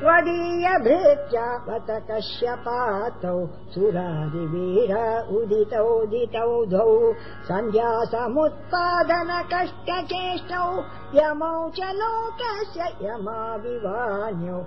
त्वदीयभृत्या बत कस्य सुरादिवीर उदितौ दितौ उदितौ। सन्ध्यासमुत्पादन कष्टचेष्टौ यमौ च लोकस्य यमाविवान्यौ